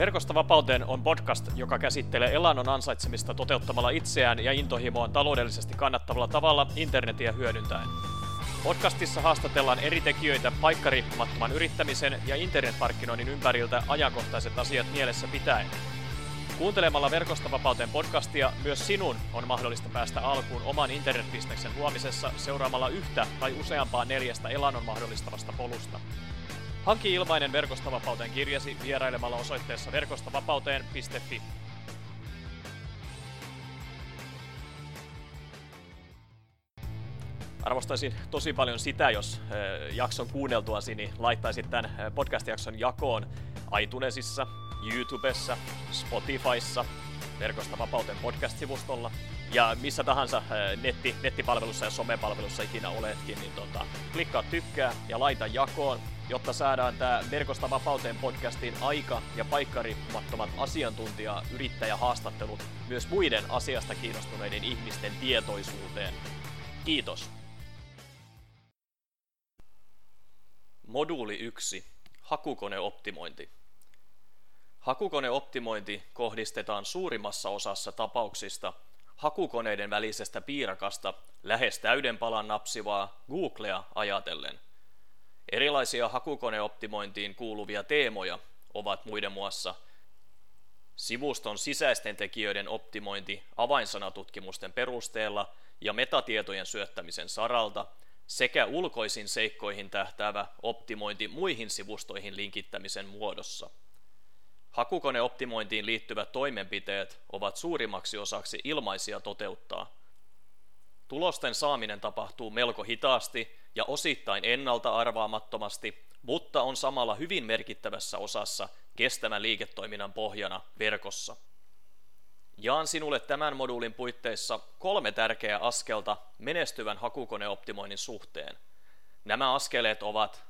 Verkosta vapauteen on podcast, joka käsittelee elannon ansaitsemista toteuttamalla itseään ja intohimoaan taloudellisesti kannattavalla tavalla internetiä hyödyntäen. Podcastissa haastatellaan eri tekijöitä paikkariippumattoman yrittämisen ja internetmarkkinoinnin ympäriltä ajankohtaiset asiat mielessä pitäen. Kuuntelemalla Verkosta vapauteen podcastia myös sinun on mahdollista päästä alkuun oman internetbisneksen luomisessa seuraamalla yhtä tai useampaa neljästä elannon mahdollistavasta polusta. Hanki ilmainen Verkostavapauteen kirjasi vierailemalla osoitteessa verkostavapauteen.fi. Arvostaisin tosi paljon sitä, jos jakson kuunneltuasi niin laittaisit tämän podcast-jakson jakoon iTunesissa, YouTubessa, Spotifyssa, Verkosta vapauteen podcast-sivustolla ja missä tahansa netti, nettipalvelussa ja somepalvelussa ikinä oletkin, niin tota, klikkaa tykkää ja laita jakoon jotta saadaan tämä Verkosta vapauteen podcastin aika- ja paikkariippumattomat asiantuntija yrittäjähaastattelut myös muiden asiasta kiinnostuneiden ihmisten tietoisuuteen. Kiitos. Moduuli 1. Hakukoneoptimointi. Hakukoneoptimointi kohdistetaan suurimmassa osassa tapauksista hakukoneiden välisestä piirakasta lähes täyden palan napsivaa Googlea ajatellen – Erilaisia hakukoneoptimointiin kuuluvia teemoja ovat muiden muassa sivuston sisäisten tekijöiden optimointi avainsanatutkimusten perusteella ja metatietojen syöttämisen saralta sekä ulkoisin seikkoihin tähtäävä optimointi muihin sivustoihin linkittämisen muodossa. Hakukoneoptimointiin liittyvät toimenpiteet ovat suurimmaksi osaksi ilmaisia toteuttaa. Tulosten saaminen tapahtuu melko hitaasti ja osittain ennalta arvaamattomasti, mutta on samalla hyvin merkittävässä osassa kestävän liiketoiminnan pohjana verkossa. Jaan sinulle tämän moduulin puitteissa kolme tärkeää askelta menestyvän hakukoneoptimoinnin suhteen. Nämä askeleet ovat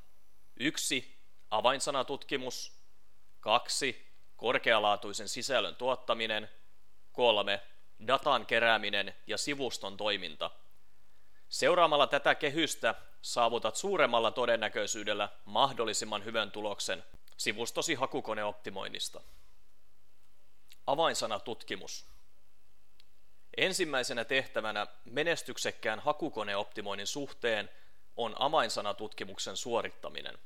1. Avainsanatutkimus 2. Korkealaatuisen sisällön tuottaminen 3. Datan kerääminen ja sivuston toiminta. Seuraamalla tätä kehystä saavutat suuremmalla todennäköisyydellä mahdollisimman hyvän tuloksen sivustosi hakukoneoptimoinnista. Avainsana tutkimus. Ensimmäisenä tehtävänä menestyksekkään hakukoneoptimoinnin suhteen on avainsanatutkimuksen suorittaminen.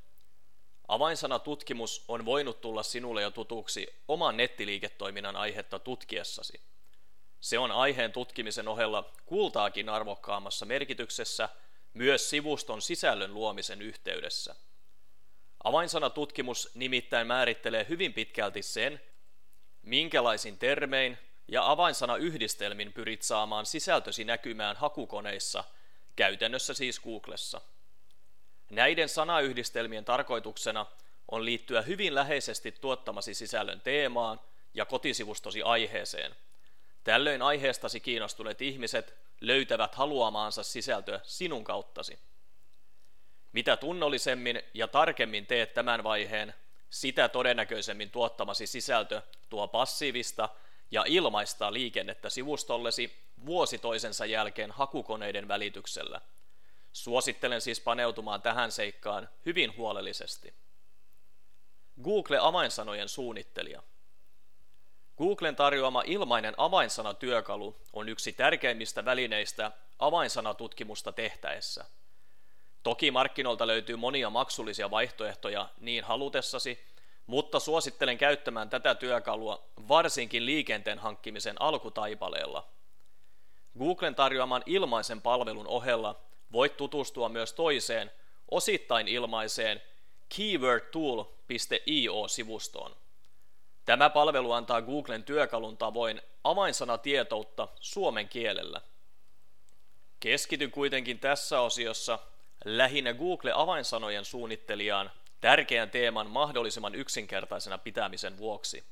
Avainsanatutkimus on voinut tulla sinulle jo tutuksi oman nettiliiketoiminnan aihetta tutkiessasi. Se on aiheen tutkimisen ohella kultaakin arvokkaammassa merkityksessä – myös sivuston sisällön luomisen yhteydessä. Avainsanatutkimus nimittäin määrittelee hyvin pitkälti sen, minkälaisin termein ja avainsanayhdistelmin pyrit saamaan sisältösi näkymään hakukoneissa, käytännössä siis Googlessa. Näiden sanayhdistelmien tarkoituksena on liittyä hyvin läheisesti tuottamasi sisällön teemaan ja kotisivustosi aiheeseen. Tällöin aiheestasi kiinnostuneet ihmiset löytävät haluamaansa sisältöä sinun kauttasi. Mitä tunnollisemmin ja tarkemmin teet tämän vaiheen, sitä todennäköisemmin tuottamasi sisältö tuo passiivista ja ilmaista liikennettä sivustollesi vuosi toisensa jälkeen hakukoneiden välityksellä. Suosittelen siis paneutumaan tähän seikkaan hyvin huolellisesti. Google avainsanojen suunnittelija – Googlen tarjoama ilmainen avainsanatyökalu on yksi tärkeimmistä välineistä avainsanatutkimusta tehtäessä. Toki markkinoilta löytyy monia maksullisia vaihtoehtoja niin halutessasi, mutta suosittelen käyttämään tätä työkalua varsinkin liikenteen hankkimisen alkutaipaleella. Googlen tarjoaman ilmaisen palvelun ohella voit tutustua myös toiseen, osittain ilmaiseen keywordtool.io-sivustoon. Tämä palvelu antaa Googlen työkalun tavoin avainsanatietoutta suomen kielellä. Keskityn kuitenkin tässä osiossa lähinnä Google-avainsanojen suunnittelijaan tärkeän teeman mahdollisimman yksinkertaisena pitämisen vuoksi.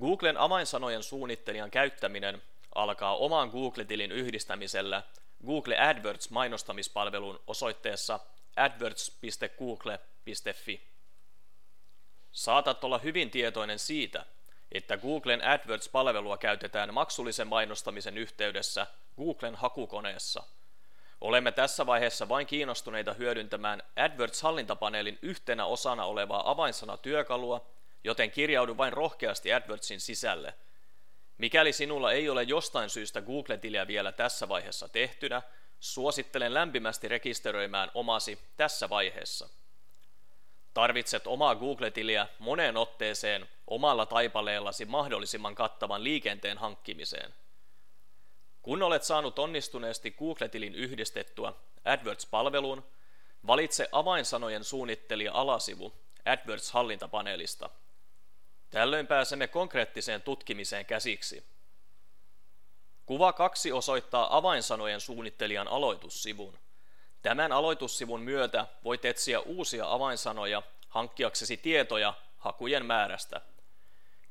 Googlen avainsanojen suunnittelijan käyttäminen alkaa oman Google-tilin yhdistämisellä Google AdWords mainostamispalvelun osoitteessa adwords.google.fi. Saatat olla hyvin tietoinen siitä, että Googlen AdWords-palvelua käytetään maksullisen mainostamisen yhteydessä Googlen hakukoneessa. Olemme tässä vaiheessa vain kiinnostuneita hyödyntämään AdWords-hallintapaneelin yhtenä osana olevaa avainsanatyökalua joten kirjaudu vain rohkeasti AdWordsin sisälle. Mikäli sinulla ei ole jostain syystä Google-tiliä vielä tässä vaiheessa tehtynä, suosittelen lämpimästi rekisteröimään omasi tässä vaiheessa. Tarvitset omaa Google-tiliä moneen otteeseen omalla taipaleellasi mahdollisimman kattavan liikenteen hankkimiseen. Kun olet saanut onnistuneesti Google-tilin yhdistettyä AdWords-palveluun, valitse avainsanojen suunnittelija alasivu AdWords-hallintapaneelista. Tällöin pääsemme konkreettiseen tutkimiseen käsiksi. Kuva 2 osoittaa avainsanojen suunnittelijan aloitussivun. Tämän aloitussivun myötä voit etsiä uusia avainsanoja hankkiaksesi tietoja hakujen määrästä.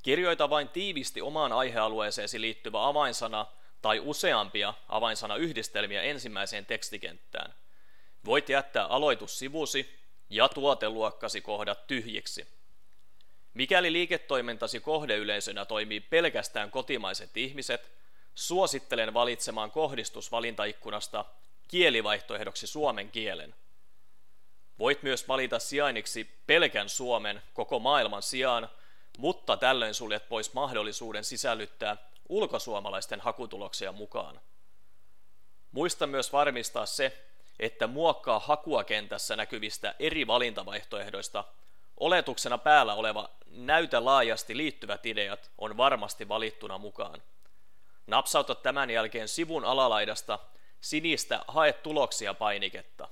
Kirjoita vain tiivisti omaan aihealueeseesi liittyvä avainsana tai useampia avainsanayhdistelmiä ensimmäiseen tekstikenttään. Voit jättää aloitussivusi ja tuoteluokkasi kohdat tyhjiksi. Mikäli liiketoimintasi kohdeyleisönä toimii pelkästään kotimaiset ihmiset, suosittelen valitsemaan kohdistusvalintaikkunasta kielivaihtoehdoksi suomen kielen. Voit myös valita sijainniksi pelkän Suomen koko maailman sijaan, mutta tällöin suljet pois mahdollisuuden sisällyttää ulkosuomalaisten hakutuloksia mukaan. Muista myös varmistaa se, että muokkaa hakua kentässä näkyvistä eri valintavaihtoehdoista oletuksena päällä oleva näytä laajasti liittyvät ideat on varmasti valittuna mukaan. Napsauta tämän jälkeen sivun alalaidasta sinistä Hae tuloksia painiketta.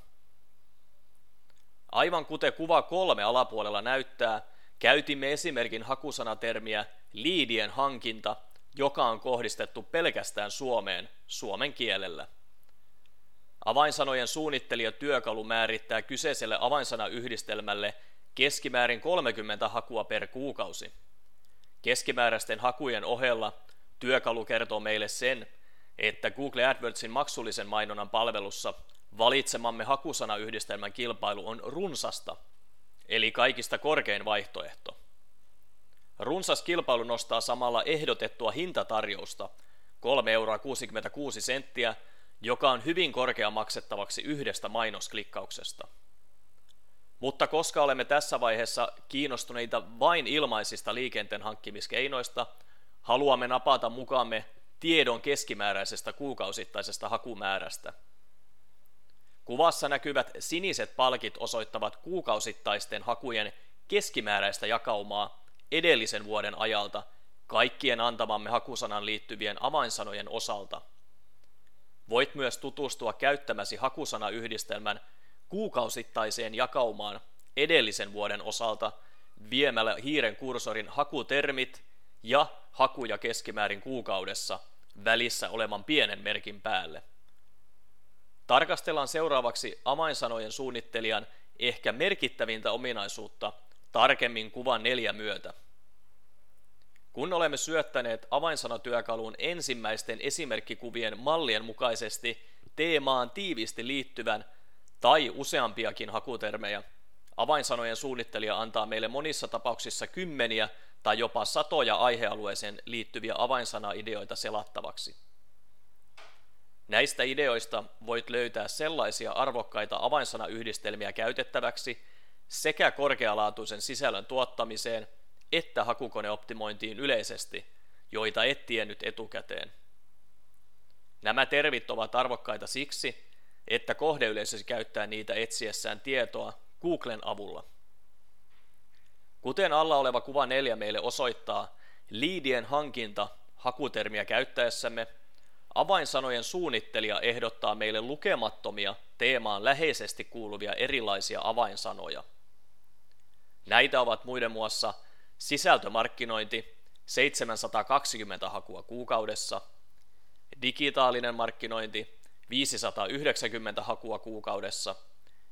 Aivan kuten kuva kolme alapuolella näyttää, käytimme esimerkin hakusanatermiä liidien hankinta, joka on kohdistettu pelkästään Suomeen suomen kielellä. Avainsanojen suunnittelija työkalu määrittää kyseiselle avainsanayhdistelmälle keskimäärin 30 hakua per kuukausi. Keskimääräisten hakujen ohella työkalu kertoo meille sen, että Google AdWordsin maksullisen mainonnan palvelussa valitsemamme hakusanayhdistelmän kilpailu on runsasta, eli kaikista korkein vaihtoehto. Runsas kilpailu nostaa samalla ehdotettua hintatarjousta 3,66 euroa, joka on hyvin korkea maksettavaksi yhdestä mainosklikkauksesta. Mutta koska olemme tässä vaiheessa kiinnostuneita vain ilmaisista liikenteen hankkimiskeinoista, haluamme napata mukaamme tiedon keskimääräisestä kuukausittaisesta hakumäärästä. Kuvassa näkyvät siniset palkit osoittavat kuukausittaisten hakujen keskimääräistä jakaumaa edellisen vuoden ajalta kaikkien antamamme hakusanan liittyvien avainsanojen osalta. Voit myös tutustua käyttämäsi hakusanayhdistelmän kuukausittaiseen jakaumaan edellisen vuoden osalta viemällä hiiren kursorin hakutermit ja hakuja keskimäärin kuukaudessa välissä olevan pienen merkin päälle. Tarkastellaan seuraavaksi avainsanojen suunnittelijan ehkä merkittävintä ominaisuutta tarkemmin kuvan neljä myötä. Kun olemme syöttäneet avainsanatyökaluun ensimmäisten esimerkkikuvien mallien mukaisesti teemaan tiivisti liittyvän tai useampiakin hakutermejä, avainsanojen suunnittelija antaa meille monissa tapauksissa kymmeniä tai jopa satoja aihealueeseen liittyviä avainsana-ideoita selattavaksi. Näistä ideoista voit löytää sellaisia arvokkaita avainsanayhdistelmiä käytettäväksi sekä korkealaatuisen sisällön tuottamiseen että hakukoneoptimointiin yleisesti, joita et tiennyt etukäteen. Nämä tervit ovat arvokkaita siksi, että kohdeyleisösi käyttää niitä etsiessään tietoa Googlen avulla. Kuten alla oleva kuva 4 meille osoittaa, liidien hankinta hakutermiä käyttäessämme, avainsanojen suunnittelija ehdottaa meille lukemattomia teemaan läheisesti kuuluvia erilaisia avainsanoja. Näitä ovat muiden muassa sisältömarkkinointi 720 hakua kuukaudessa, digitaalinen markkinointi 590 hakua kuukaudessa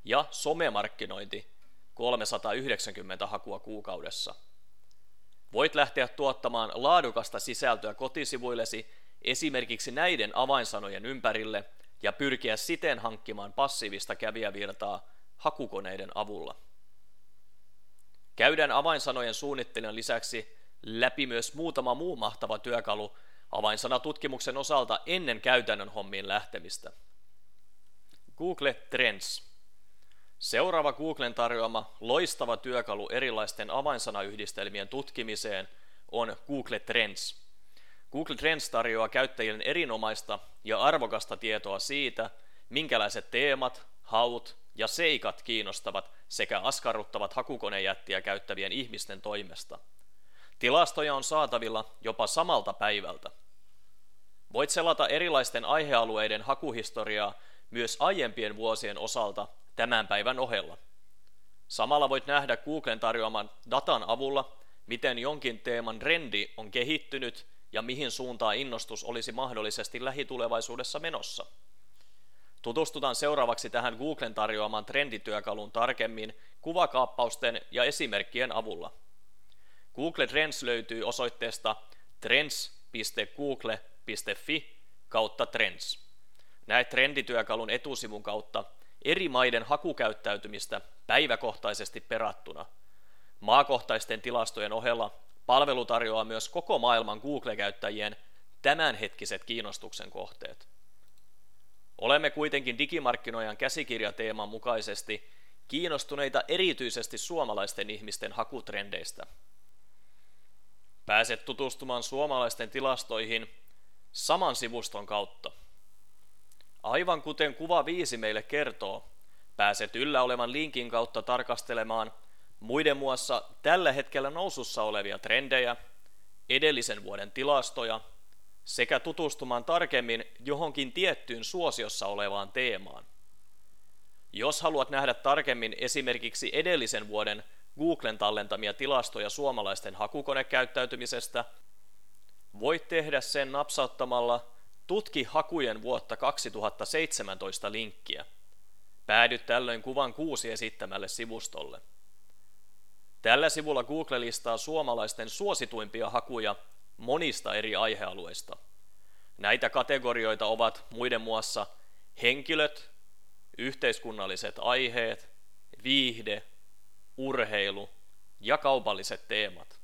ja somemarkkinointi 390 hakua kuukaudessa. Voit lähteä tuottamaan laadukasta sisältöä kotisivuillesi esimerkiksi näiden avainsanojen ympärille ja pyrkiä siten hankkimaan passiivista kävijävirtaa hakukoneiden avulla. Käydään avainsanojen suunnittelijan lisäksi läpi myös muutama muu mahtava työkalu avainsanatutkimuksen osalta ennen käytännön hommiin lähtemistä. Google Trends. Seuraava Googlen tarjoama loistava työkalu erilaisten avainsanayhdistelmien tutkimiseen on Google Trends. Google Trends tarjoaa käyttäjille erinomaista ja arvokasta tietoa siitä, minkälaiset teemat, haut ja seikat kiinnostavat sekä askarruttavat hakukonejättiä käyttävien ihmisten toimesta. Tilastoja on saatavilla jopa samalta päivältä. Voit selata erilaisten aihealueiden hakuhistoriaa myös aiempien vuosien osalta tämän päivän ohella. Samalla voit nähdä Googlen tarjoaman datan avulla, miten jonkin teeman trendi on kehittynyt ja mihin suuntaan innostus olisi mahdollisesti lähitulevaisuudessa menossa. Tutustutaan seuraavaksi tähän Googlen tarjoaman trendityökalun tarkemmin kuvakaappausten ja esimerkkien avulla. Google Trends löytyy osoitteesta trends.google.fi kautta trends. Näet trendityökalun etusivun kautta eri maiden hakukäyttäytymistä päiväkohtaisesti perattuna. Maakohtaisten tilastojen ohella palvelu tarjoaa myös koko maailman Google-käyttäjien tämänhetkiset kiinnostuksen kohteet. Olemme kuitenkin digimarkkinoijan käsikirjateeman mukaisesti kiinnostuneita erityisesti suomalaisten ihmisten hakutrendeistä. Pääset tutustumaan suomalaisten tilastoihin saman sivuston kautta. Aivan kuten kuva 5 meille kertoo, pääset yllä olevan linkin kautta tarkastelemaan muiden muassa tällä hetkellä nousussa olevia trendejä, edellisen vuoden tilastoja sekä tutustumaan tarkemmin johonkin tiettyyn suosiossa olevaan teemaan. Jos haluat nähdä tarkemmin esimerkiksi edellisen vuoden Googlen tallentamia tilastoja suomalaisten hakukonekäyttäytymisestä, voit tehdä sen napsauttamalla Tutki hakujen vuotta 2017 linkkiä. Päädyt tällöin kuvan kuusi esittämälle sivustolle. Tällä sivulla Google listaa suomalaisten suosituimpia hakuja monista eri aihealueista. Näitä kategorioita ovat muiden muassa henkilöt, yhteiskunnalliset aiheet, viihde, urheilu ja kaupalliset teemat.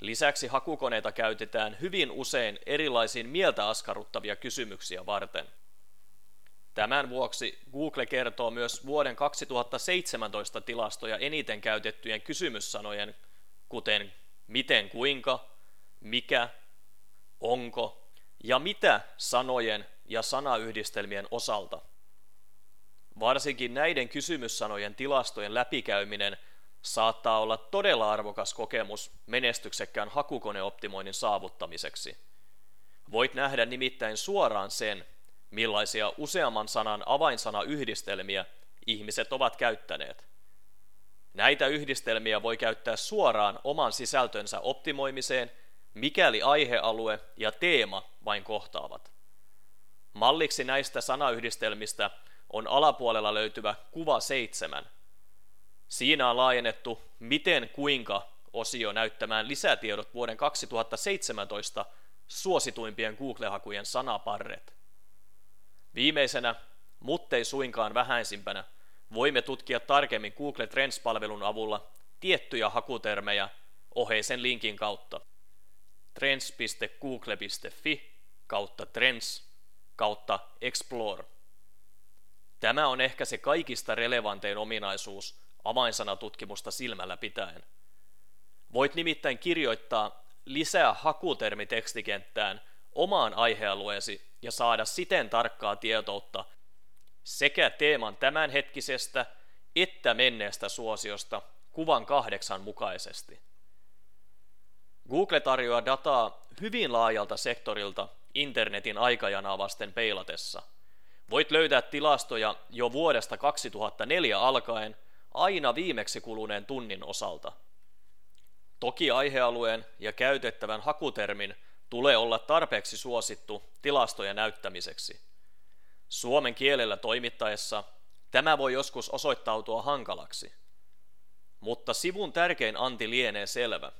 Lisäksi hakukoneita käytetään hyvin usein erilaisiin mieltä askarruttavia kysymyksiä varten. Tämän vuoksi Google kertoo myös vuoden 2017 tilastoja eniten käytettyjen kysymyssanojen, kuten miten kuinka, mikä, onko ja mitä sanojen ja sanayhdistelmien osalta. Varsinkin näiden kysymyssanojen tilastojen läpikäyminen saattaa olla todella arvokas kokemus menestyksekkään hakukoneoptimoinnin saavuttamiseksi. Voit nähdä nimittäin suoraan sen, millaisia useamman sanan avainsanayhdistelmiä ihmiset ovat käyttäneet. Näitä yhdistelmiä voi käyttää suoraan oman sisältönsä optimoimiseen, mikäli aihealue ja teema vain kohtaavat. Malliksi näistä sanayhdistelmistä on alapuolella löytyvä kuva 7, Siinä on laajennettu miten kuinka osio näyttämään lisätiedot vuoden 2017 suosituimpien Google-hakujen sanaparret. Viimeisenä, muttei suinkaan vähäisimpänä, voimme tutkia tarkemmin Google Trends-palvelun avulla tiettyjä hakutermejä oheisen linkin kautta. trends.google.fi kautta trends kautta explore. Tämä on ehkä se kaikista relevantein ominaisuus, avainsanatutkimusta silmällä pitäen. Voit nimittäin kirjoittaa lisää hakutermitekstikenttään omaan aihealueesi ja saada siten tarkkaa tietoutta sekä teeman tämänhetkisestä että menneestä suosiosta kuvan kahdeksan mukaisesti. Google tarjoaa dataa hyvin laajalta sektorilta internetin aikajanaa vasten peilatessa. Voit löytää tilastoja jo vuodesta 2004 alkaen aina viimeksi kuluneen tunnin osalta. Toki aihealueen ja käytettävän hakutermin tulee olla tarpeeksi suosittu tilastojen näyttämiseksi. Suomen kielellä toimittaessa tämä voi joskus osoittautua hankalaksi. Mutta sivun tärkein anti lienee selvä.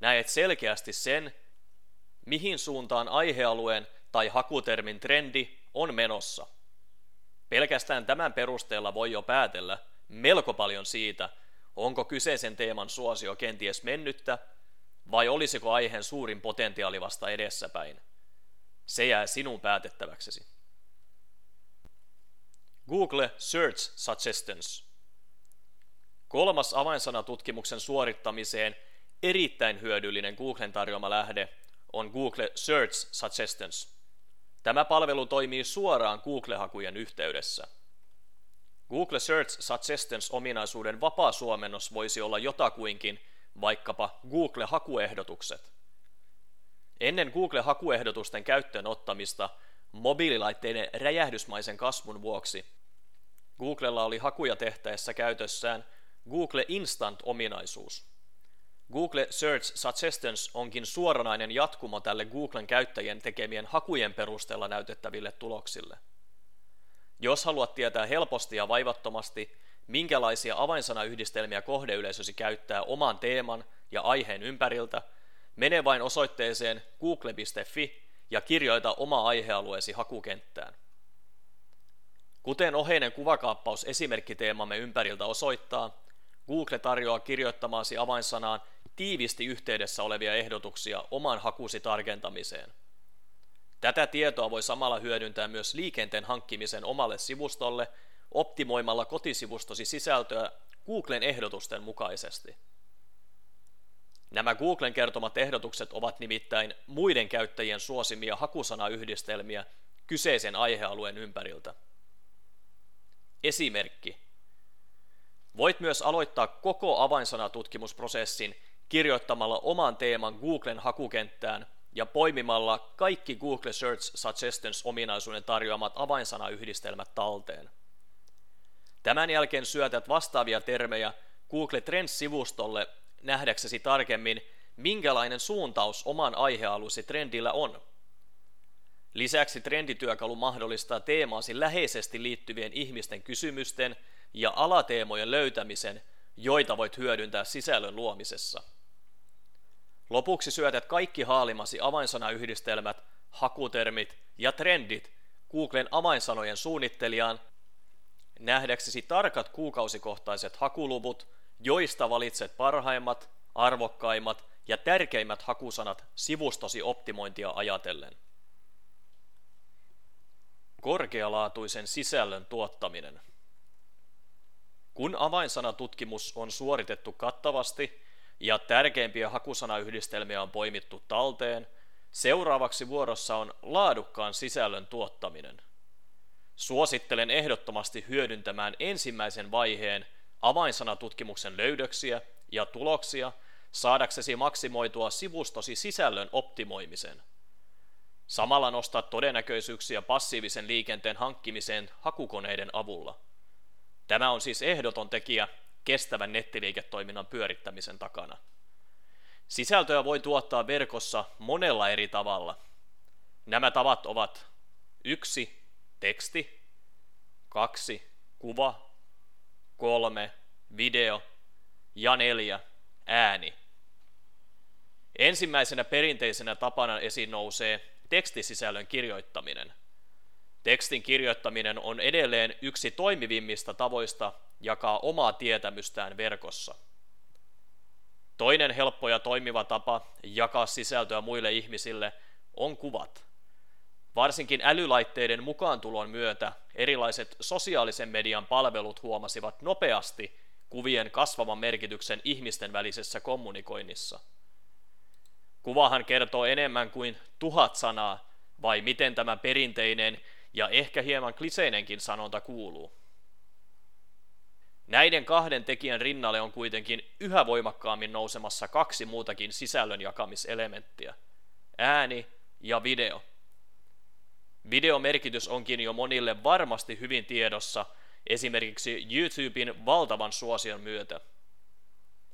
Näet selkeästi sen, mihin suuntaan aihealueen tai hakutermin trendi on menossa. Pelkästään tämän perusteella voi jo päätellä, melko paljon siitä, onko kyseisen teeman suosio kenties mennyttä vai olisiko aiheen suurin potentiaali vasta edessäpäin. Se jää sinun päätettäväksesi. Google Search Suggestions. Kolmas avainsanatutkimuksen suorittamiseen erittäin hyödyllinen Googlen tarjoama lähde on Google Search Suggestions. Tämä palvelu toimii suoraan Google-hakujen yhteydessä. Google Search Suggestions-ominaisuuden vapaa suomennos voisi olla jotakuinkin vaikkapa Google-hakuehdotukset. Ennen Google-hakuehdotusten käyttöön ottamista mobiililaitteiden räjähdysmaisen kasvun vuoksi Googlella oli hakuja tehtäessä käytössään Google Instant-ominaisuus. Google Search Suggestions onkin suoranainen jatkumo tälle Googlen käyttäjien tekemien hakujen perusteella näytettäville tuloksille. Jos haluat tietää helposti ja vaivattomasti, minkälaisia avainsanayhdistelmiä kohdeyleisösi käyttää oman teeman ja aiheen ympäriltä, mene vain osoitteeseen google.fi ja kirjoita oma aihealueesi hakukenttään. Kuten oheinen kuvakaappaus esimerkkiteemamme ympäriltä osoittaa, Google tarjoaa kirjoittamaasi avainsanaan tiivisti yhteydessä olevia ehdotuksia oman hakusi tarkentamiseen. Tätä tietoa voi samalla hyödyntää myös liikenteen hankkimisen omalle sivustolle optimoimalla kotisivustosi sisältöä Googlen ehdotusten mukaisesti. Nämä Googlen kertomat ehdotukset ovat nimittäin muiden käyttäjien suosimia hakusanayhdistelmiä kyseisen aihealueen ympäriltä. Esimerkki. Voit myös aloittaa koko avainsanatutkimusprosessin kirjoittamalla oman teeman Googlen hakukenttään ja poimimalla kaikki Google Search Suggestions-ominaisuuden tarjoamat avainsanayhdistelmät talteen. Tämän jälkeen syötät vastaavia termejä Google Trends-sivustolle nähdäksesi tarkemmin, minkälainen suuntaus oman aihealusi trendillä on. Lisäksi trendityökalu mahdollistaa teemaasi läheisesti liittyvien ihmisten kysymysten ja alateemojen löytämisen, joita voit hyödyntää sisällön luomisessa. Lopuksi syötät kaikki haalimasi avainsanayhdistelmät, hakutermit ja trendit Googlen avainsanojen suunnittelijaan nähdäksesi tarkat kuukausikohtaiset hakuluvut, joista valitset parhaimmat, arvokkaimmat ja tärkeimmät hakusanat sivustosi optimointia ajatellen. Korkealaatuisen sisällön tuottaminen. Kun avainsanatutkimus on suoritettu kattavasti ja tärkeimpiä hakusanayhdistelmiä on poimittu talteen, seuraavaksi vuorossa on laadukkaan sisällön tuottaminen. Suosittelen ehdottomasti hyödyntämään ensimmäisen vaiheen avainsanatutkimuksen löydöksiä ja tuloksia saadaksesi maksimoitua sivustosi sisällön optimoimisen. Samalla nostaa todennäköisyyksiä passiivisen liikenteen hankkimiseen hakukoneiden avulla. Tämä on siis ehdoton tekijä kestävän nettiliiketoiminnan pyörittämisen takana. Sisältöä voi tuottaa verkossa monella eri tavalla. Nämä tavat ovat 1. Teksti 2. Kuva 3. Video ja 4. Ääni. Ensimmäisenä perinteisenä tapana esiin nousee tekstisisällön kirjoittaminen. Tekstin kirjoittaminen on edelleen yksi toimivimmista tavoista jakaa omaa tietämystään verkossa. Toinen helppo ja toimiva tapa jakaa sisältöä muille ihmisille on kuvat. Varsinkin älylaitteiden mukaantulon myötä erilaiset sosiaalisen median palvelut huomasivat nopeasti kuvien kasvavan merkityksen ihmisten välisessä kommunikoinnissa. Kuvahan kertoo enemmän kuin tuhat sanaa, vai miten tämä perinteinen ja ehkä hieman kliseinenkin sanonta kuuluu. Näiden kahden tekijän rinnalle on kuitenkin yhä voimakkaammin nousemassa kaksi muutakin sisällön jakamiselementtiä, ääni ja video. Videomerkitys onkin jo monille varmasti hyvin tiedossa esimerkiksi YouTuben valtavan suosion myötä.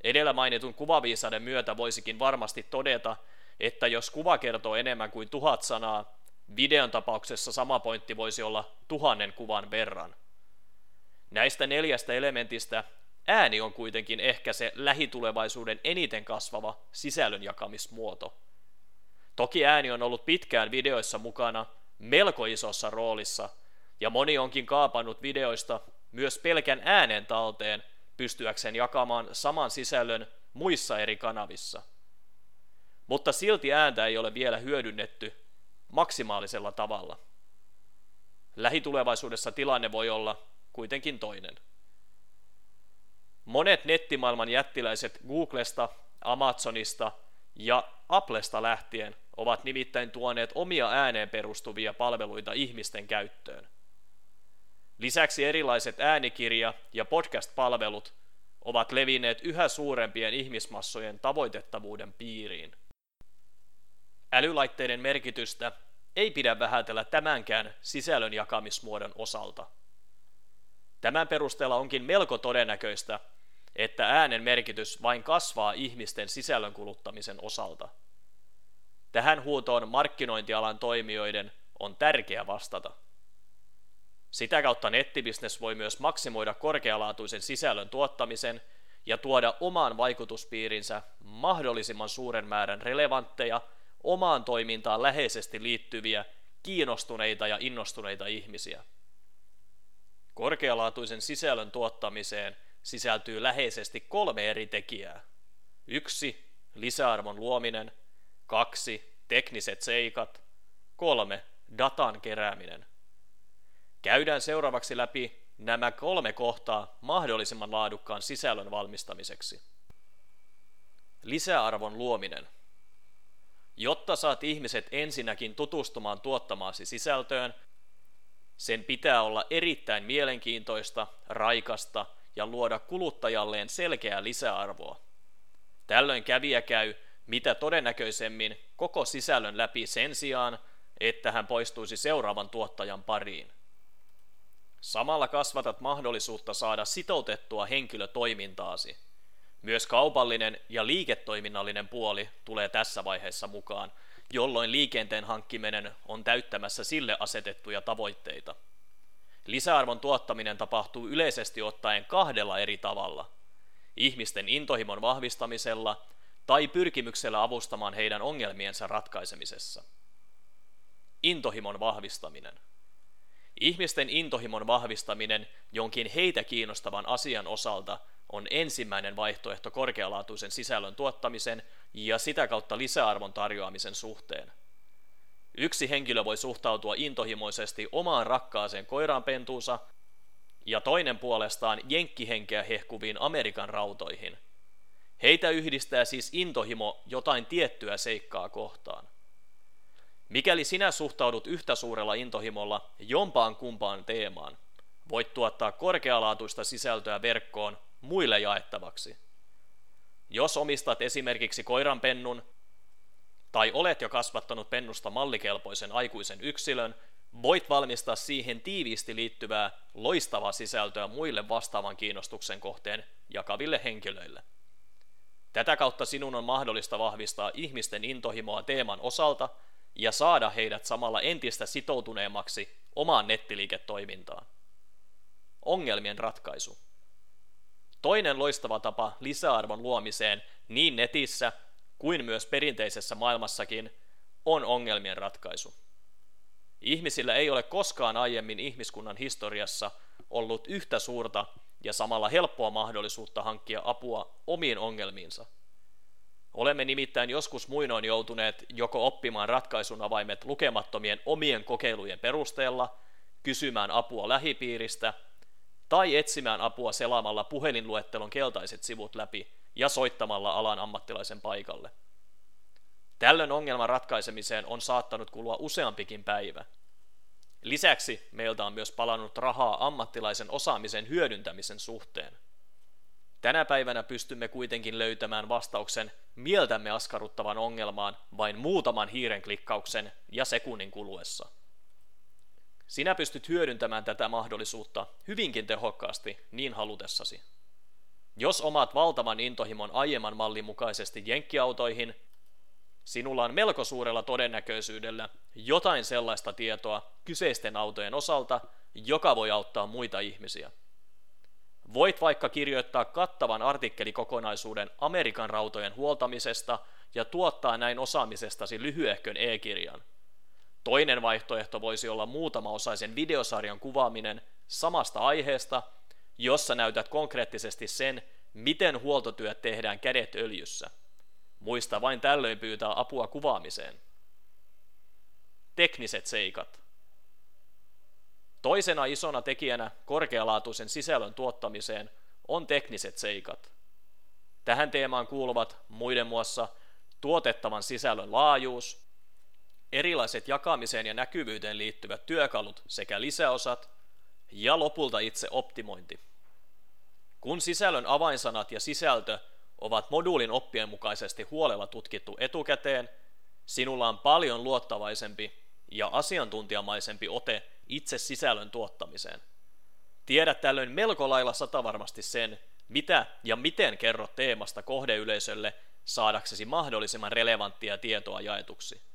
Edellä mainitun kuvaviisauden myötä voisikin varmasti todeta, että jos kuva kertoo enemmän kuin tuhat sanaa, videon tapauksessa sama pointti voisi olla tuhannen kuvan verran. Näistä neljästä elementistä ääni on kuitenkin ehkä se lähitulevaisuuden eniten kasvava sisällön jakamismuoto. Toki ääni on ollut pitkään videoissa mukana melko isossa roolissa, ja moni onkin kaapannut videoista myös pelkän äänen talteen pystyäkseen jakamaan saman sisällön muissa eri kanavissa. Mutta silti ääntä ei ole vielä hyödynnetty maksimaalisella tavalla. Lähitulevaisuudessa tilanne voi olla kuitenkin toinen. Monet nettimaailman jättiläiset Googlesta, Amazonista ja Applesta lähtien ovat nimittäin tuoneet omia ääneen perustuvia palveluita ihmisten käyttöön. Lisäksi erilaiset äänikirja- ja podcast-palvelut ovat levinneet yhä suurempien ihmismassojen tavoitettavuuden piiriin. Älylaitteiden merkitystä ei pidä vähätellä tämänkään sisällön jakamismuodon osalta. Tämän perusteella onkin melko todennäköistä, että äänen merkitys vain kasvaa ihmisten sisällön kuluttamisen osalta. Tähän huutoon markkinointialan toimijoiden on tärkeä vastata. Sitä kautta nettibisnes voi myös maksimoida korkealaatuisen sisällön tuottamisen ja tuoda omaan vaikutuspiirinsä mahdollisimman suuren määrän relevantteja, omaan toimintaan läheisesti liittyviä, kiinnostuneita ja innostuneita ihmisiä. Korkealaatuisen sisällön tuottamiseen sisältyy läheisesti kolme eri tekijää. Yksi, lisäarvon luominen, kaksi, tekniset seikat, kolme, datan kerääminen. Käydään seuraavaksi läpi nämä kolme kohtaa mahdollisimman laadukkaan sisällön valmistamiseksi. Lisäarvon luominen. Jotta saat ihmiset ensinnäkin tutustumaan tuottamaasi sisältöön, sen pitää olla erittäin mielenkiintoista, raikasta ja luoda kuluttajalleen selkeää lisäarvoa. Tällöin kävijä käy mitä todennäköisemmin koko sisällön läpi sen sijaan, että hän poistuisi seuraavan tuottajan pariin. Samalla kasvatat mahdollisuutta saada sitoutettua henkilö toimintaasi. Myös kaupallinen ja liiketoiminnallinen puoli tulee tässä vaiheessa mukaan, jolloin liikenteen hankkiminen on täyttämässä sille asetettuja tavoitteita. Lisäarvon tuottaminen tapahtuu yleisesti ottaen kahdella eri tavalla. Ihmisten intohimon vahvistamisella tai pyrkimyksellä avustamaan heidän ongelmiensa ratkaisemisessa. Intohimon vahvistaminen – Ihmisten intohimon vahvistaminen jonkin heitä kiinnostavan asian osalta on ensimmäinen vaihtoehto korkealaatuisen sisällön tuottamisen ja sitä kautta lisäarvon tarjoamisen suhteen. Yksi henkilö voi suhtautua intohimoisesti omaan rakkaaseen koiraanpentuunsa ja toinen puolestaan jenkkihenkeä hehkuviin Amerikan rautoihin. Heitä yhdistää siis intohimo jotain tiettyä seikkaa kohtaan. Mikäli sinä suhtaudut yhtä suurella intohimolla jompaan kumpaan teemaan, voit tuottaa korkealaatuista sisältöä verkkoon muille jaettavaksi. Jos omistat esimerkiksi koiranpennun tai olet jo kasvattanut pennusta mallikelpoisen aikuisen yksilön, voit valmistaa siihen tiiviisti liittyvää loistavaa sisältöä muille vastaavan kiinnostuksen kohteen jakaville henkilöille. Tätä kautta sinun on mahdollista vahvistaa ihmisten intohimoa teeman osalta – ja saada heidät samalla entistä sitoutuneemmaksi omaan nettiliiketoimintaan. Ongelmien ratkaisu. Toinen loistava tapa lisäarvon luomiseen niin netissä kuin myös perinteisessä maailmassakin on ongelmien ratkaisu. Ihmisillä ei ole koskaan aiemmin ihmiskunnan historiassa ollut yhtä suurta ja samalla helppoa mahdollisuutta hankkia apua omiin ongelmiinsa – Olemme nimittäin joskus muinoin joutuneet joko oppimaan ratkaisun avaimet lukemattomien omien kokeilujen perusteella, kysymään apua lähipiiristä tai etsimään apua selaamalla puhelinluettelon keltaiset sivut läpi ja soittamalla alan ammattilaisen paikalle. Tällöin ongelman ratkaisemiseen on saattanut kulua useampikin päivä. Lisäksi meiltä on myös palannut rahaa ammattilaisen osaamisen hyödyntämisen suhteen. Tänä päivänä pystymme kuitenkin löytämään vastauksen mieltämme askarruttavan ongelmaan vain muutaman hiiren klikkauksen ja sekunnin kuluessa. Sinä pystyt hyödyntämään tätä mahdollisuutta hyvinkin tehokkaasti niin halutessasi. Jos omat valtavan intohimon aiemman mallin mukaisesti jenkkiautoihin, sinulla on melko suurella todennäköisyydellä jotain sellaista tietoa kyseisten autojen osalta, joka voi auttaa muita ihmisiä. Voit vaikka kirjoittaa kattavan artikkelikokonaisuuden Amerikan rautojen huoltamisesta ja tuottaa näin osaamisestasi lyhyehkön e-kirjan. Toinen vaihtoehto voisi olla muutama osaisen videosarjan kuvaaminen samasta aiheesta, jossa näytät konkreettisesti sen, miten huoltotyöt tehdään kädet öljyssä. Muista vain tällöin pyytää apua kuvaamiseen. Tekniset seikat. Toisena isona tekijänä korkealaatuisen sisällön tuottamiseen on tekniset seikat. Tähän teemaan kuuluvat muiden muassa tuotettavan sisällön laajuus, erilaiset jakamiseen ja näkyvyyteen liittyvät työkalut sekä lisäosat ja lopulta itse optimointi. Kun sisällön avainsanat ja sisältö ovat moduulin oppien mukaisesti huolella tutkittu etukäteen, sinulla on paljon luottavaisempi ja asiantuntijamaisempi ote itse sisällön tuottamiseen. Tiedät tällöin melko lailla satavarmasti sen, mitä ja miten kerrot teemasta kohdeyleisölle saadaksesi mahdollisimman relevanttia tietoa jaetuksi.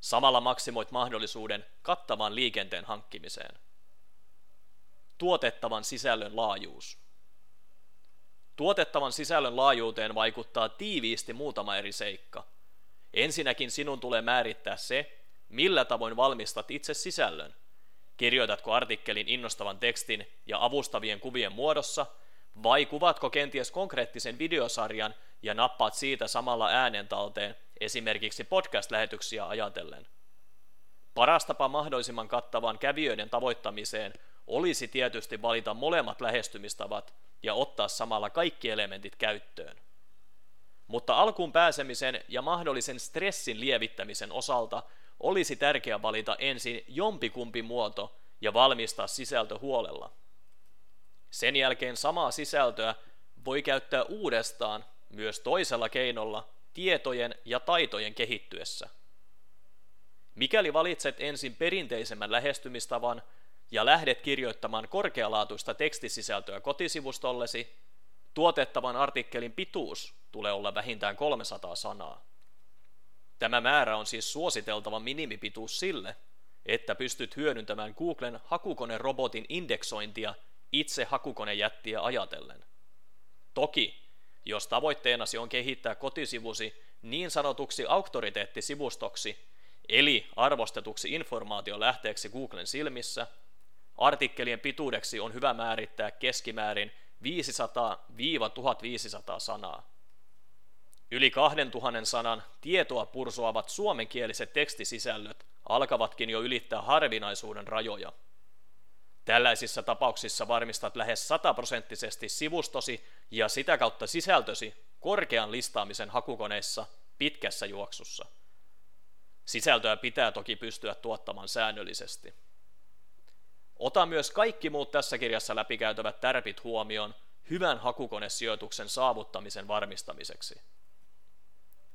Samalla maksimoit mahdollisuuden kattavan liikenteen hankkimiseen. Tuotettavan sisällön laajuus. Tuotettavan sisällön laajuuteen vaikuttaa tiiviisti muutama eri seikka. Ensinnäkin sinun tulee määrittää se, millä tavoin valmistat itse sisällön. Kirjoitatko artikkelin innostavan tekstin ja avustavien kuvien muodossa, vai kuvatko kenties konkreettisen videosarjan ja nappaat siitä samalla äänen talteen, esimerkiksi podcast-lähetyksiä ajatellen. Paras tapa mahdollisimman kattavan kävijöiden tavoittamiseen olisi tietysti valita molemmat lähestymistavat ja ottaa samalla kaikki elementit käyttöön. Mutta alkuun pääsemisen ja mahdollisen stressin lievittämisen osalta olisi tärkeää valita ensin jompikumpi muoto ja valmistaa sisältö huolella. Sen jälkeen samaa sisältöä voi käyttää uudestaan myös toisella keinolla tietojen ja taitojen kehittyessä. Mikäli valitset ensin perinteisemmän lähestymistavan ja lähdet kirjoittamaan korkealaatuista tekstisisältöä kotisivustollesi, tuotettavan artikkelin pituus tulee olla vähintään 300 sanaa. Tämä määrä on siis suositeltava minimipituus sille, että pystyt hyödyntämään Googlen hakukonerobotin indeksointia itse hakukonejättiä ajatellen. Toki, jos tavoitteenasi on kehittää kotisivusi niin sanotuksi auktoriteettisivustoksi, eli arvostetuksi informaatiolähteeksi Googlen silmissä, artikkelien pituudeksi on hyvä määrittää keskimäärin 500-1500 sanaa. Yli 2000 sanan tietoa pursuavat suomenkieliset tekstisisällöt alkavatkin jo ylittää harvinaisuuden rajoja. Tällaisissa tapauksissa varmistat lähes sataprosenttisesti sivustosi ja sitä kautta sisältösi korkean listaamisen hakukoneissa pitkässä juoksussa. Sisältöä pitää toki pystyä tuottamaan säännöllisesti. Ota myös kaikki muut tässä kirjassa läpikäytävät tärpit huomioon hyvän hakukonesijoituksen saavuttamisen varmistamiseksi.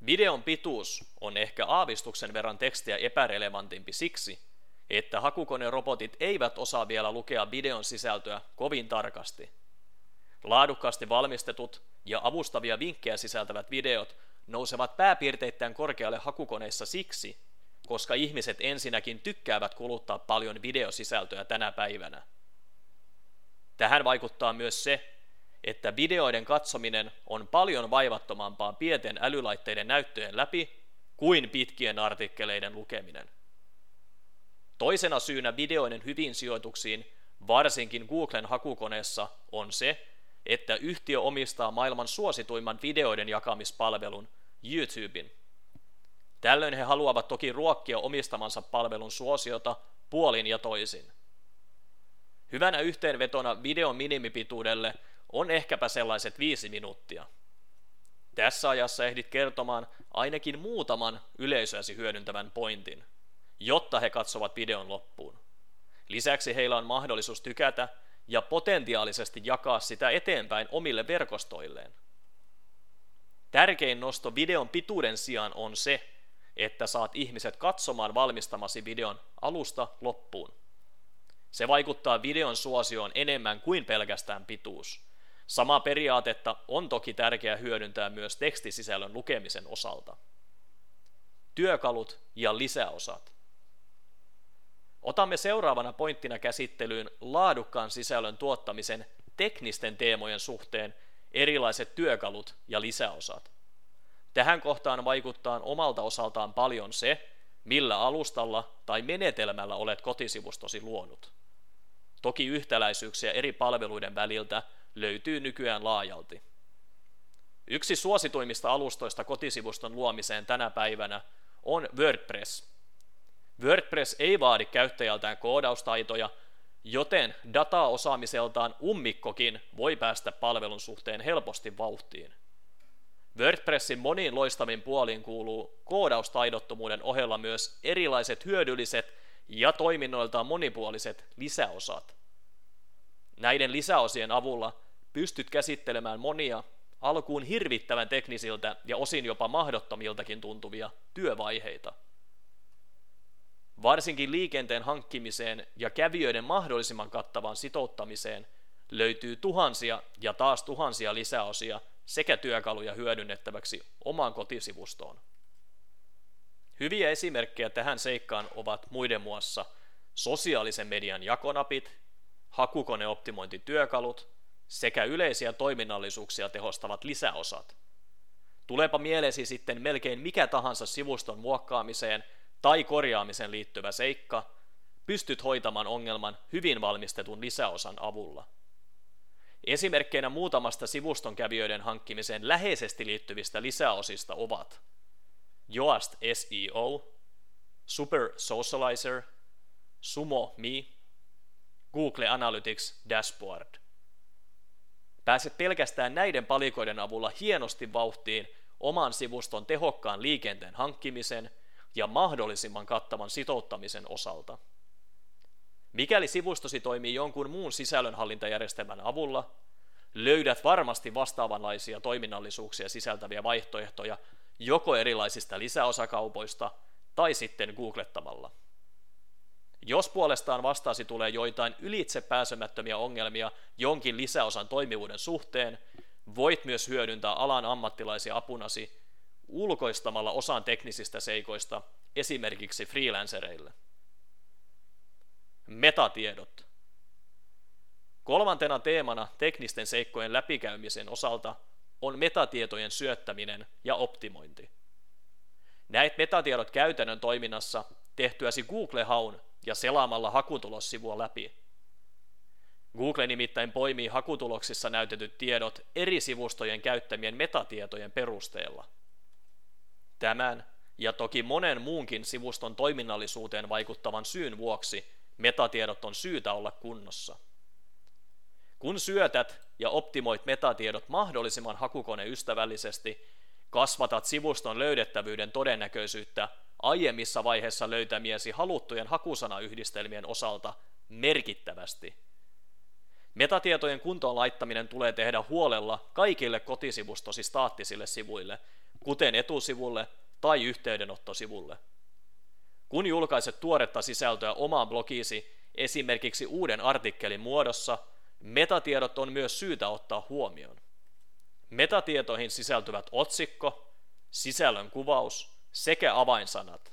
Videon pituus on ehkä aavistuksen verran tekstiä epärelevantimpi siksi, että hakukonerobotit eivät osaa vielä lukea videon sisältöä kovin tarkasti. Laadukkaasti valmistetut ja avustavia vinkkejä sisältävät videot nousevat pääpiirteittäin korkealle hakukoneissa siksi, koska ihmiset ensinnäkin tykkäävät kuluttaa paljon videosisältöä tänä päivänä. Tähän vaikuttaa myös se, että videoiden katsominen on paljon vaivattomampaa pienten älylaitteiden näyttöjen läpi kuin pitkien artikkeleiden lukeminen. Toisena syynä videoiden hyvin sijoituksiin, varsinkin Googlen hakukoneessa, on se, että yhtiö omistaa maailman suosituimman videoiden jakamispalvelun, YouTuben. Tällöin he haluavat toki ruokkia omistamansa palvelun suosiota puolin ja toisin. Hyvänä yhteenvetona videon minimipituudelle on ehkäpä sellaiset viisi minuuttia. Tässä ajassa ehdit kertomaan ainakin muutaman yleisöäsi hyödyntävän pointin, jotta he katsovat videon loppuun. Lisäksi heillä on mahdollisuus tykätä ja potentiaalisesti jakaa sitä eteenpäin omille verkostoilleen. Tärkein nosto videon pituuden sijaan on se, että saat ihmiset katsomaan valmistamasi videon alusta loppuun. Se vaikuttaa videon suosioon enemmän kuin pelkästään pituus. Samaa periaatetta on toki tärkeää hyödyntää myös tekstisisällön lukemisen osalta. Työkalut ja lisäosat. Otamme seuraavana pointtina käsittelyyn laadukkaan sisällön tuottamisen teknisten teemojen suhteen erilaiset työkalut ja lisäosat. Tähän kohtaan vaikuttaa omalta osaltaan paljon se, millä alustalla tai menetelmällä olet kotisivustosi luonut. Toki yhtäläisyyksiä eri palveluiden väliltä löytyy nykyään laajalti. Yksi suosituimmista alustoista kotisivuston luomiseen tänä päivänä on WordPress. WordPress ei vaadi käyttäjältään koodaustaitoja joten dataosaamiseltaan ummikkokin voi päästä palvelun suhteen helposti vauhtiin. WordPressin moniin loistavin puoliin kuuluu koodaustaidottomuuden ohella myös erilaiset hyödylliset ja toiminnoiltaan monipuoliset lisäosat. Näiden lisäosien avulla pystyt käsittelemään monia alkuun hirvittävän teknisiltä ja osin jopa mahdottomiltakin tuntuvia työvaiheita. Varsinkin liikenteen hankkimiseen ja kävijöiden mahdollisimman kattavaan sitouttamiseen löytyy tuhansia ja taas tuhansia lisäosia sekä työkaluja hyödynnettäväksi omaan kotisivustoon. Hyviä esimerkkejä tähän seikkaan ovat muiden muassa sosiaalisen median jakonapit, hakukoneoptimointityökalut sekä yleisiä toiminnallisuuksia tehostavat lisäosat. Tulepa mieleesi sitten melkein mikä tahansa sivuston muokkaamiseen tai korjaamiseen liittyvä seikka, pystyt hoitamaan ongelman hyvin valmistetun lisäosan avulla. Esimerkkeinä muutamasta sivuston kävijöiden hankkimiseen läheisesti liittyvistä lisäosista ovat Yoast SEO, Super Socializer, Sumo Me, Google Analytics Dashboard. Pääset pelkästään näiden palikoiden avulla hienosti vauhtiin oman sivuston tehokkaan liikenteen hankkimisen ja mahdollisimman kattavan sitouttamisen osalta. Mikäli sivustosi toimii jonkun muun sisällönhallintajärjestelmän avulla, löydät varmasti vastaavanlaisia toiminnallisuuksia sisältäviä vaihtoehtoja joko erilaisista lisäosakaupoista tai sitten googlettamalla. Jos puolestaan vastaasi tulee joitain ylitse pääsemättömiä ongelmia jonkin lisäosan toimivuuden suhteen, voit myös hyödyntää alan ammattilaisia apunasi ulkoistamalla osan teknisistä seikoista esimerkiksi freelancereille. Metatiedot. Kolmantena teemana teknisten seikkojen läpikäymisen osalta on metatietojen syöttäminen ja optimointi. Näet metatiedot käytännön toiminnassa tehtyäsi Google-haun ja selaamalla hakutulossivua läpi. Google nimittäin poimii hakutuloksissa näytetyt tiedot eri sivustojen käyttämien metatietojen perusteella. Tämän ja toki monen muunkin sivuston toiminnallisuuteen vaikuttavan syyn vuoksi metatiedot on syytä olla kunnossa. Kun syötät ja optimoit metatiedot mahdollisimman hakukoneystävällisesti, kasvatat sivuston löydettävyyden todennäköisyyttä aiemmissa vaiheissa löytämiesi haluttujen hakusanayhdistelmien osalta merkittävästi. Metatietojen kuntoon laittaminen tulee tehdä huolella kaikille kotisivustosi staattisille sivuille, kuten etusivulle tai yhteydenottosivulle. Kun julkaiset tuoretta sisältöä omaan blogiisi esimerkiksi uuden artikkelin muodossa, metatiedot on myös syytä ottaa huomioon. Metatietoihin sisältyvät otsikko, sisällön kuvaus sekä avainsanat.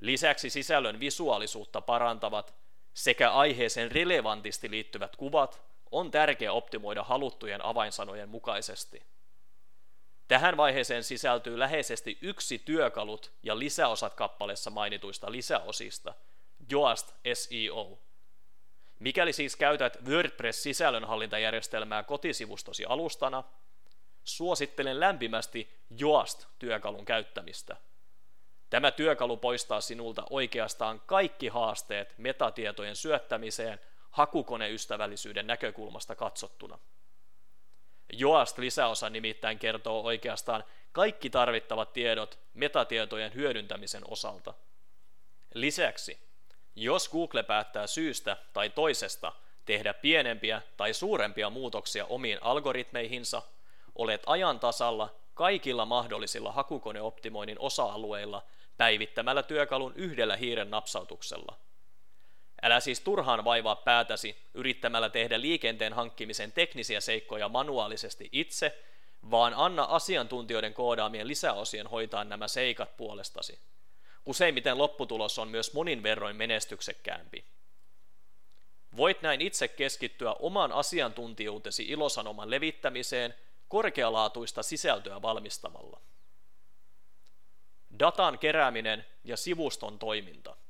Lisäksi sisällön visuaalisuutta parantavat sekä aiheeseen relevantisti liittyvät kuvat on tärkeää optimoida haluttujen avainsanojen mukaisesti. Tähän vaiheeseen sisältyy läheisesti yksi työkalut ja lisäosat kappaleessa mainituista lisäosista, Yoast SEO. Mikäli siis käytät WordPress-sisällönhallintajärjestelmää kotisivustosi alustana, suosittelen lämpimästi Yoast-työkalun käyttämistä. Tämä työkalu poistaa sinulta oikeastaan kaikki haasteet metatietojen syöttämiseen hakukoneystävällisyyden näkökulmasta katsottuna. Joast lisäosa nimittäin kertoo oikeastaan kaikki tarvittavat tiedot metatietojen hyödyntämisen osalta. Lisäksi, jos Google päättää syystä tai toisesta tehdä pienempiä tai suurempia muutoksia omiin algoritmeihinsa, olet ajan tasalla kaikilla mahdollisilla hakukoneoptimoinnin osa-alueilla päivittämällä työkalun yhdellä hiiren napsautuksella – Älä siis turhaan vaivaa päätäsi yrittämällä tehdä liikenteen hankkimisen teknisiä seikkoja manuaalisesti itse, vaan anna asiantuntijoiden koodaamien lisäosien hoitaa nämä seikat puolestasi. Useimmiten lopputulos on myös monin verroin menestyksekkäämpi. Voit näin itse keskittyä oman asiantuntijuutesi ilosanoman levittämiseen korkealaatuista sisältöä valmistamalla. Datan kerääminen ja sivuston toiminta –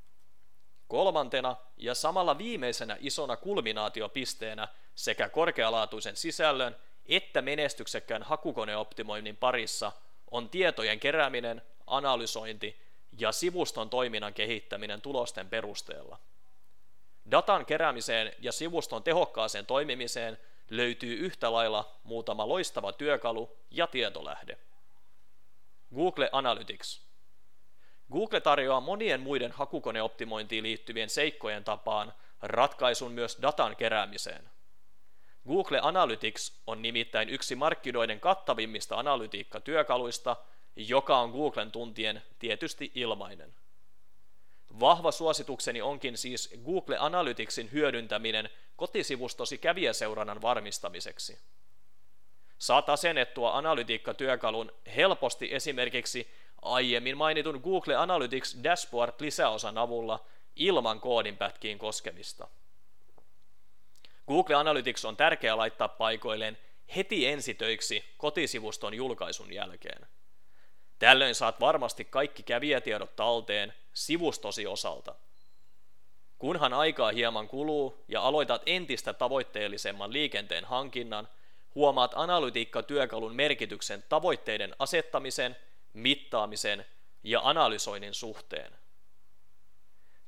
Kolmantena ja samalla viimeisenä isona kulminaatiopisteenä sekä korkealaatuisen sisällön että menestyksekkään hakukoneoptimoinnin parissa on tietojen kerääminen, analysointi ja sivuston toiminnan kehittäminen tulosten perusteella. Datan keräämiseen ja sivuston tehokkaaseen toimimiseen löytyy yhtä lailla muutama loistava työkalu ja tietolähde. Google Analytics. Google tarjoaa monien muiden hakukoneoptimointiin liittyvien seikkojen tapaan ratkaisun myös datan keräämiseen. Google Analytics on nimittäin yksi markkinoiden kattavimmista analytiikkatyökaluista, joka on Googlen tuntien tietysti ilmainen. Vahva suositukseni onkin siis Google Analyticsin hyödyntäminen kotisivustosi kävijäseurannan varmistamiseksi. Saat asennettua analytiikkatyökalun helposti esimerkiksi aiemmin mainitun Google Analytics Dashboard-lisäosan avulla ilman koodinpätkiin koskemista. Google Analytics on tärkeää laittaa paikoilleen heti ensitöiksi kotisivuston julkaisun jälkeen. Tällöin saat varmasti kaikki kävijätiedot talteen sivustosi osalta. Kunhan aikaa hieman kuluu ja aloitat entistä tavoitteellisemman liikenteen hankinnan, huomaat analytiikkatyökalun merkityksen tavoitteiden asettamisen, mittaamisen ja analysoinnin suhteen.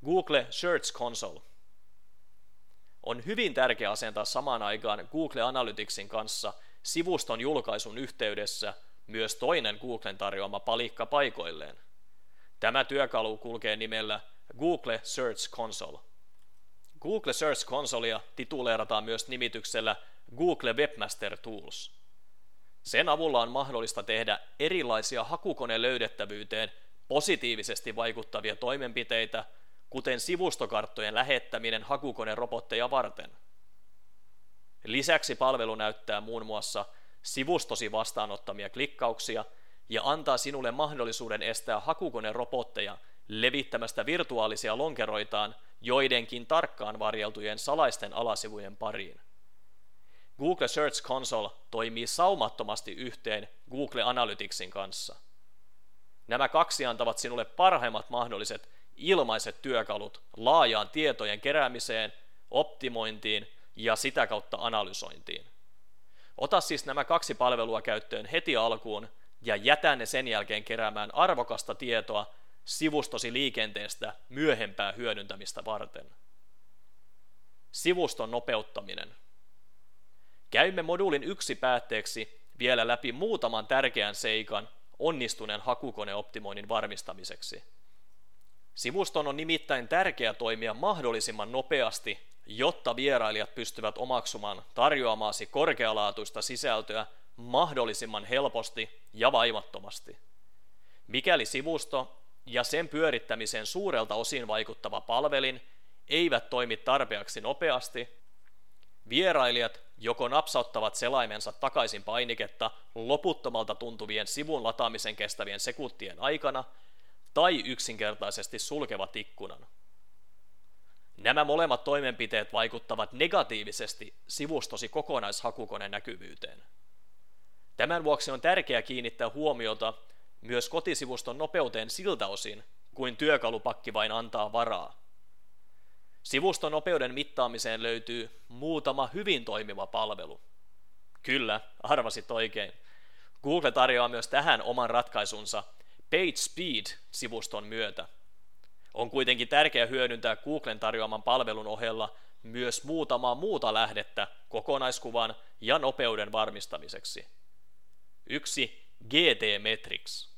Google Search Console on hyvin tärkeä asentaa samaan aikaan Google Analyticsin kanssa sivuston julkaisun yhteydessä myös toinen Googlen tarjoama palikka paikoilleen. Tämä työkalu kulkee nimellä Google Search Console. Google Search Consolea tituleerataan myös nimityksellä Google Webmaster Tools. Sen avulla on mahdollista tehdä erilaisia hakukoneen löydettävyyteen positiivisesti vaikuttavia toimenpiteitä, kuten sivustokarttojen lähettäminen hakukonerobotteja varten. Lisäksi palvelu näyttää muun muassa sivustosi vastaanottamia klikkauksia ja antaa sinulle mahdollisuuden estää hakukonerobotteja levittämästä virtuaalisia lonkeroitaan joidenkin tarkkaan varjeltujen salaisten alasivujen pariin. Google Search Console toimii saumattomasti yhteen Google Analyticsin kanssa. Nämä kaksi antavat sinulle parhaimmat mahdolliset ilmaiset työkalut laajaan tietojen keräämiseen, optimointiin ja sitä kautta analysointiin. Ota siis nämä kaksi palvelua käyttöön heti alkuun ja jätä ne sen jälkeen keräämään arvokasta tietoa sivustosi liikenteestä myöhempää hyödyntämistä varten. Sivuston nopeuttaminen. Käymme moduulin yksi päätteeksi vielä läpi muutaman tärkeän seikan onnistuneen hakukoneoptimoinnin varmistamiseksi. Sivuston on nimittäin tärkeää toimia mahdollisimman nopeasti, jotta vierailijat pystyvät omaksumaan tarjoamaasi korkealaatuista sisältöä mahdollisimman helposti ja vaivattomasti. Mikäli sivusto ja sen pyörittämiseen suurelta osin vaikuttava palvelin eivät toimi tarpeeksi nopeasti, vierailijat joko napsauttavat selaimensa takaisin painiketta loputtomalta tuntuvien sivun lataamisen kestävien sekuntien aikana tai yksinkertaisesti sulkevat ikkunan. Nämä molemmat toimenpiteet vaikuttavat negatiivisesti sivustosi kokonaishakukoneen näkyvyyteen. Tämän vuoksi on tärkeää kiinnittää huomiota myös kotisivuston nopeuteen siltä osin, kuin työkalupakki vain antaa varaa. Sivuston nopeuden mittaamiseen löytyy muutama hyvin toimiva palvelu. Kyllä, arvasit oikein. Google tarjoaa myös tähän oman ratkaisunsa PageSpeed-sivuston myötä. On kuitenkin tärkeää hyödyntää Googlen tarjoaman palvelun ohella myös muutamaa muuta lähdettä kokonaiskuvan ja nopeuden varmistamiseksi. 1. GT Metrics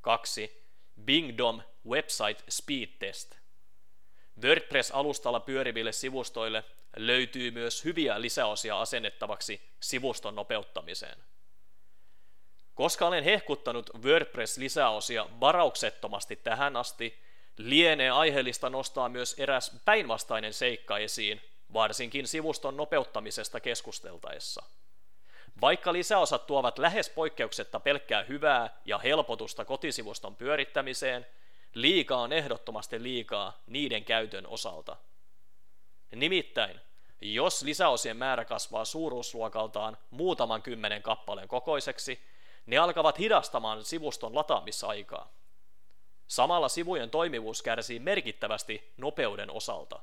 2. Bingdom Website Speed Test WordPress-alustalla pyöriville sivustoille löytyy myös hyviä lisäosia asennettavaksi sivuston nopeuttamiseen. Koska olen hehkuttanut WordPress-lisäosia varauksettomasti tähän asti, lienee aiheellista nostaa myös eräs päinvastainen seikka esiin, varsinkin sivuston nopeuttamisesta keskusteltaessa. Vaikka lisäosat tuovat lähes poikkeuksetta pelkkää hyvää ja helpotusta kotisivuston pyörittämiseen, liikaa on ehdottomasti liikaa niiden käytön osalta. Nimittäin, jos lisäosien määrä kasvaa suuruusluokaltaan muutaman kymmenen kappaleen kokoiseksi, ne alkavat hidastamaan sivuston lataamisaikaa. Samalla sivujen toimivuus kärsii merkittävästi nopeuden osalta.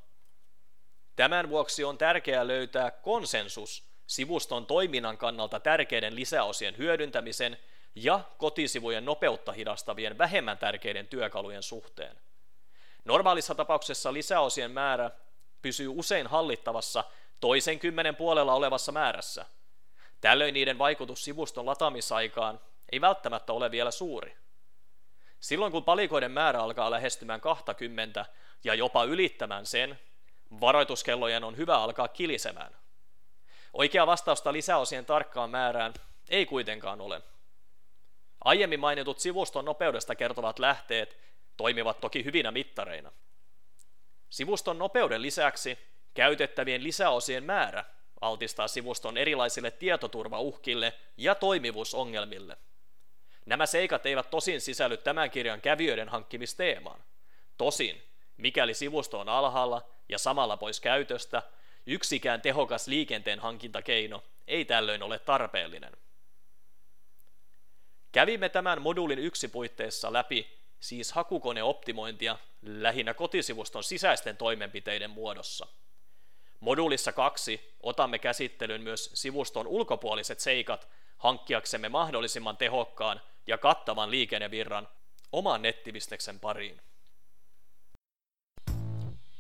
Tämän vuoksi on tärkeää löytää konsensus sivuston toiminnan kannalta tärkeiden lisäosien hyödyntämisen ja kotisivujen nopeutta hidastavien vähemmän tärkeiden työkalujen suhteen. Normaalissa tapauksessa lisäosien määrä pysyy usein hallittavassa toisen kymmenen puolella olevassa määrässä. Tällöin niiden vaikutus sivuston lataamisaikaan ei välttämättä ole vielä suuri. Silloin kun palikoiden määrä alkaa lähestymään 20 ja jopa ylittämään sen, varoituskellojen on hyvä alkaa kilisemään. Oikea vastausta lisäosien tarkkaan määrään ei kuitenkaan ole. Aiemmin mainitut sivuston nopeudesta kertovat lähteet toimivat toki hyvinä mittareina. Sivuston nopeuden lisäksi käytettävien lisäosien määrä altistaa sivuston erilaisille tietoturvauhkille ja toimivuusongelmille. Nämä seikat eivät tosin sisälly tämän kirjan kävijöiden hankkimisteemaan. Tosin, mikäli sivusto on alhaalla ja samalla pois käytöstä, yksikään tehokas liikenteen hankintakeino ei tällöin ole tarpeellinen. Kävimme tämän moduulin yksi puitteissa läpi siis hakukoneoptimointia lähinnä kotisivuston sisäisten toimenpiteiden muodossa. Moduulissa kaksi otamme käsittelyyn myös sivuston ulkopuoliset seikat hankkiaksemme mahdollisimman tehokkaan ja kattavan liikennevirran oman nettivisteksen pariin.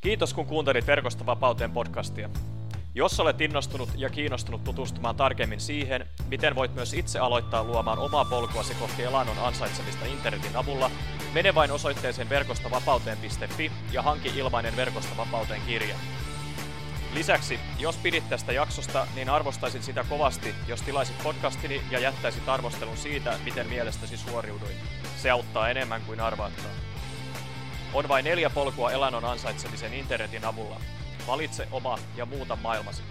Kiitos kun kuuntelit Verkosta vapauteen podcastia. Jos olet innostunut ja kiinnostunut tutustumaan tarkemmin siihen, miten voit myös itse aloittaa luomaan omaa polkuasi kohti elannon ansaitsemista internetin avulla, mene vain osoitteeseen verkostavapauteen.fi ja hanki ilmainen Verkosta vapauteen kirja. Lisäksi, jos pidit tästä jaksosta, niin arvostaisin sitä kovasti, jos tilaisit podcastini ja jättäisit arvostelun siitä, miten mielestäsi suoriuduin. Se auttaa enemmän kuin arvaattaa. On vain neljä polkua elannon ansaitsemisen internetin avulla. Valitse oma ja muuta maailmasi.